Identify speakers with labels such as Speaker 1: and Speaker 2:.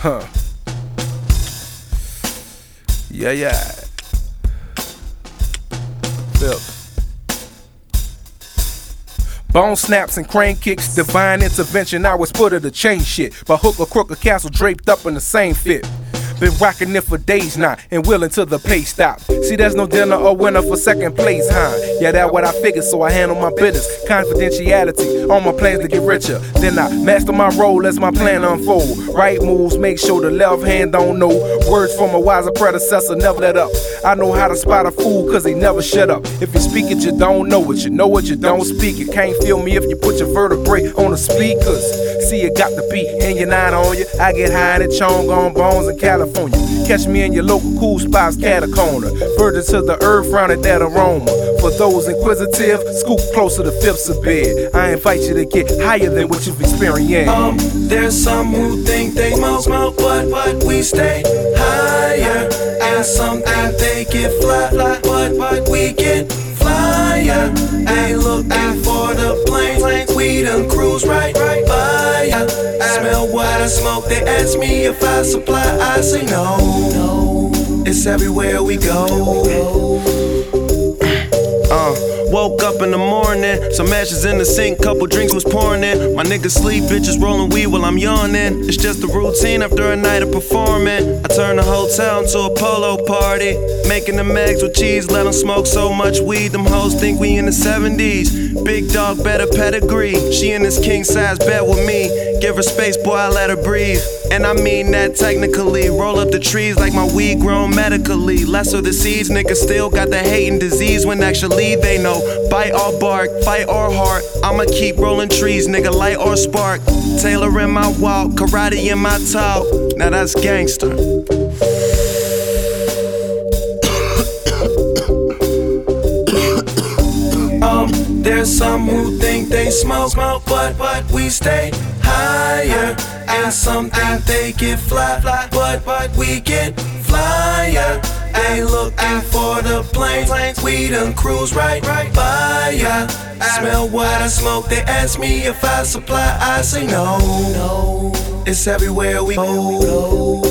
Speaker 1: Huh. Yeah, yeah. Phil. Bone snaps and crane kicks, divine intervention. I was put of the chain shit. But hook or crook, a castle draped up in the same fit. Been rocking it for days now and willing to the pay stop. See, there's no dinner or winner for second place, huh? Yeah, that's what I figured, so I handle my business. Confidentiality on my plans to get richer. Then I master my role as my plan unfold. Right moves, make sure the left hand don't know. Words from a wiser predecessor, never let up. I know how to spot a fool, cause he never shut up. If you speak it, you don't know it. You know it, you don't speak it. Can't feel me if you put your vertebrae on the speakers. See, you got the beat and you're not on you. I get high in the chong on bones in California. Catch me in your local cool spots, catacomber. Further to the earth, round that aroma. For those inquisitive, scoop closer to fifths of bed. I invite you to get higher than what you've experienced.
Speaker 2: Um, there's some who think they smoke, smoke, but but we stay higher. And some think they get fly, fly, but but we get flyer. Ain't looking for the planes, we done cruise right, right by ya. Smell what I smoke, they ask me if I supply, I say no. It's everywhere we go.
Speaker 3: Uh, woke up in the morning, some ashes in the sink, couple drinks was pouring in. My niggas sleep, bitches rolling weed while I'm yawning. It's just a routine after a night of performing. I turn the hotel into a polo party, making them eggs with cheese, let them smoke so much weed. Them hoes think we in the 70s. Big dog, better pedigree. She in this king size bed with me. Give her space, boy, I let her breathe. And I mean that technically. Roll up the trees like my weed grown medically. Less of the seeds, niggas still got the hating disease when actually they know. Bite or bark, fight or heart. I'ma keep rolling trees, nigga, light or spark. Taylor in my walk, karate in my talk. Now that's gangster.
Speaker 2: Um, there's some who think they smoke, smoke, but but we stay higher. And some think they get fly, fly, but but we get flyer. They looking for planes, we done cruise right, right by ya. Smell what I smoke, they ask me if I supply, I say no. No, it's everywhere we go.